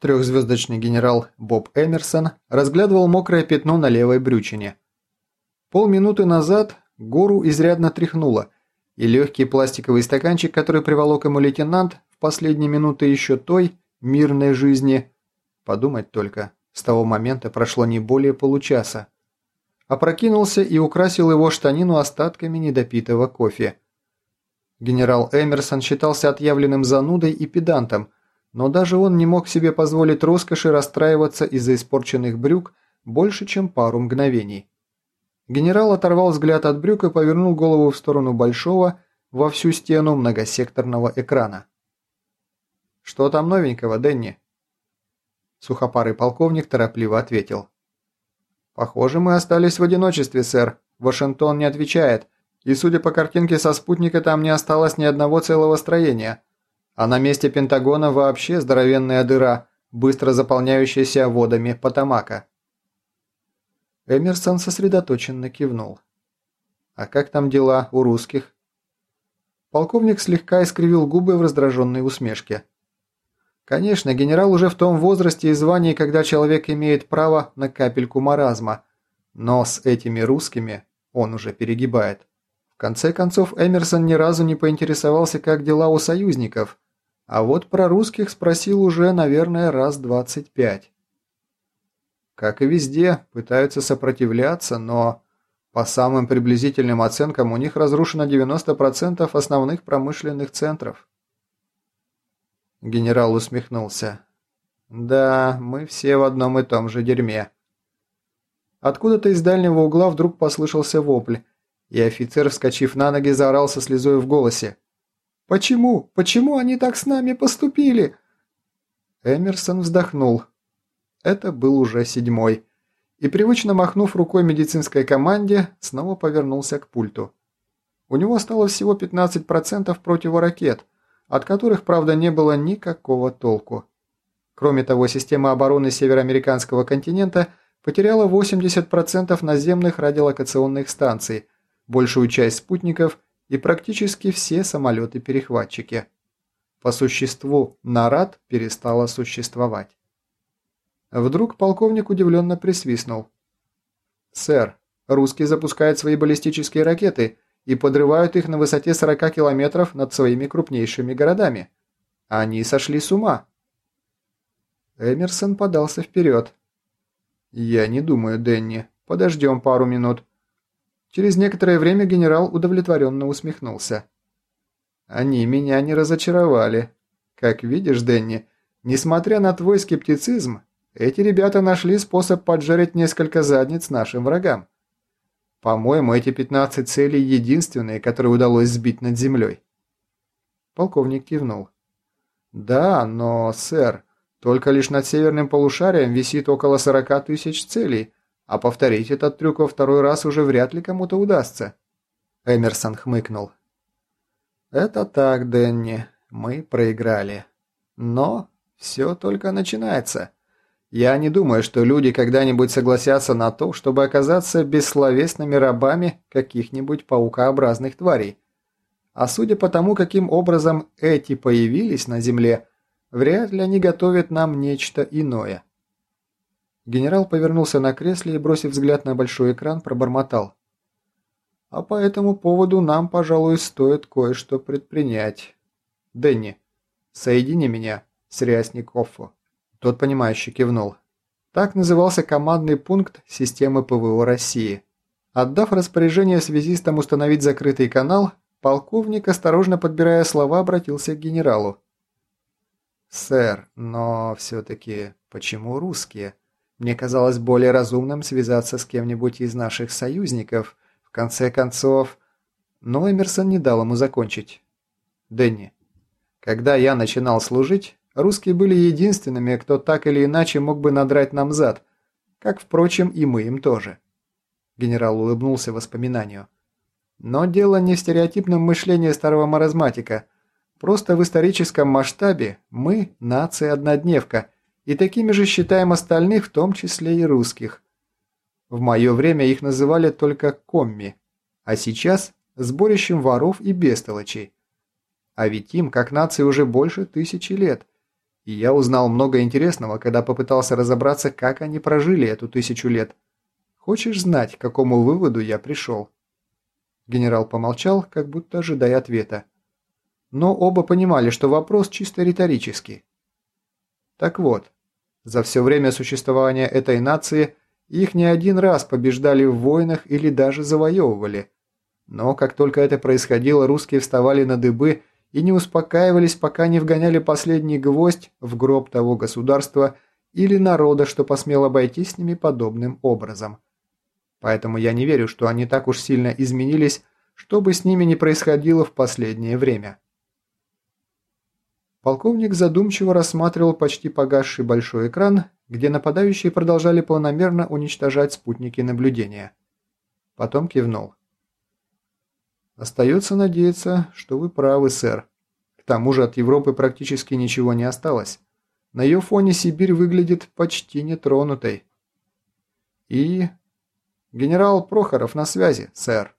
Трехзвездочный генерал Боб Эмерсон разглядывал мокрое пятно на левой брючине. Полминуты назад гору изрядно тряхнуло, и легкий пластиковый стаканчик, который приволок ему лейтенант в последние минуты еще той, мирной жизни, подумать только, с того момента прошло не более получаса, опрокинулся и украсил его штанину остатками недопитого кофе. Генерал Эмерсон считался отъявленным занудой и педантом, но даже он не мог себе позволить роскоши расстраиваться из-за испорченных брюк больше, чем пару мгновений. Генерал оторвал взгляд от брюк и повернул голову в сторону большого, во всю стену многосекторного экрана. «Что там новенького, Дэнни?» Сухопарый полковник торопливо ответил. «Похоже, мы остались в одиночестве, сэр. Вашингтон не отвечает, и судя по картинке со спутника, там не осталось ни одного целого строения. А на месте Пентагона вообще здоровенная дыра, быстро заполняющаяся водами Потамака. Эмерсон сосредоточенно кивнул. «А как там дела у русских?» Полковник слегка искривил губы в раздраженной усмешке. Конечно, генерал уже в том возрасте и звании, когда человек имеет право на капельку маразма, но с этими русскими он уже перегибает. В конце концов, Эмерсон ни разу не поинтересовался, как дела у союзников, а вот про русских спросил уже, наверное, раз двадцать пять. Как и везде, пытаются сопротивляться, но по самым приблизительным оценкам у них разрушено 90% основных промышленных центров. Генерал усмехнулся. «Да, мы все в одном и том же дерьме». Откуда-то из дальнего угла вдруг послышался вопль, и офицер, вскочив на ноги, заорал со слезой в голосе. Почему? Почему они так с нами поступили?» Эмерсон вздохнул. Это был уже седьмой. И привычно махнув рукой медицинской команде, снова повернулся к пульту. У него осталось всего 15% противоракет, от которых, правда, не было никакого толку. Кроме того, система обороны североамериканского континента потеряла 80% наземных радиолокационных станций, большую часть спутников и практически все самолеты-перехватчики. По существу Нарад перестала существовать. Вдруг полковник удивленно присвистнул. «Сэр, русские запускают свои баллистические ракеты и подрывают их на высоте 40 километров над своими крупнейшими городами. Они сошли с ума». Эмерсон подался вперед. «Я не думаю, Денни. Подождем пару минут. Через некоторое время генерал удовлетворенно усмехнулся. «Они меня не разочаровали. Как видишь, Дэнни, несмотря на твой скептицизм, эти ребята нашли способ поджарить несколько задниц нашим врагам. По-моему, эти 15 целей единственные, которые удалось сбить над землей». Полковник кивнул. «Да, но, сэр, только лишь над северным полушарием висит около 40 тысяч целей, а повторить этот трюк во второй раз уже вряд ли кому-то удастся. Эмерсон хмыкнул. Это так, Дэнни, мы проиграли. Но все только начинается. Я не думаю, что люди когда-нибудь согласятся на то, чтобы оказаться бессловесными рабами каких-нибудь паукообразных тварей. А судя по тому, каким образом эти появились на Земле, вряд ли они готовят нам нечто иное. Генерал повернулся на кресле и, бросив взгляд на большой экран, пробормотал. «А по этому поводу нам, пожалуй, стоит кое-что предпринять. Дэнни, соедини меня с Рясникову». Тот, понимающе кивнул. Так назывался командный пункт системы ПВО России. Отдав распоряжение связистам установить закрытый канал, полковник, осторожно подбирая слова, обратился к генералу. «Сэр, но все-таки почему русские?» Мне казалось более разумным связаться с кем-нибудь из наших союзников. В конце концов... Но Эмерсон не дал ему закончить. Дэнни, когда я начинал служить, русские были единственными, кто так или иначе мог бы надрать нам зад, как, впрочем, и мы им тоже. Генерал улыбнулся воспоминанию. Но дело не в стереотипном мышлении старого маразматика. Просто в историческом масштабе мы – нация-однодневка – и такими же считаем остальных, в том числе и русских. В мое время их называли только комми, а сейчас – сборищем воров и бестолочей. А ведь им, как нации, уже больше тысячи лет. И я узнал много интересного, когда попытался разобраться, как они прожили эту тысячу лет. Хочешь знать, к какому выводу я пришел?» Генерал помолчал, как будто ожидая ответа. Но оба понимали, что вопрос чисто риторический. Так вот, за все время существования этой нации их не один раз побеждали в войнах или даже завоевывали. Но как только это происходило, русские вставали на дыбы и не успокаивались, пока не вгоняли последний гвоздь в гроб того государства или народа, что посмел обойтись с ними подобным образом. Поэтому я не верю, что они так уж сильно изменились, что бы с ними ни происходило в последнее время. Полковник задумчиво рассматривал почти погасший большой экран, где нападающие продолжали планомерно уничтожать спутники наблюдения. Потом кивнул. «Остается надеяться, что вы правы, сэр. К тому же от Европы практически ничего не осталось. На ее фоне Сибирь выглядит почти нетронутой. И... Генерал Прохоров на связи, сэр».